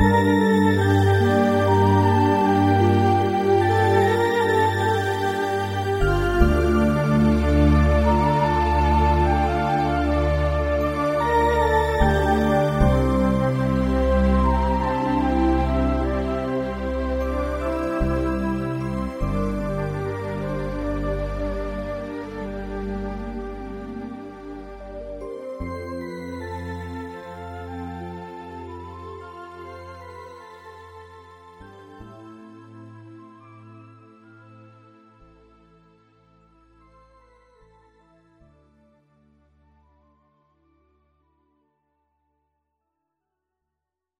Música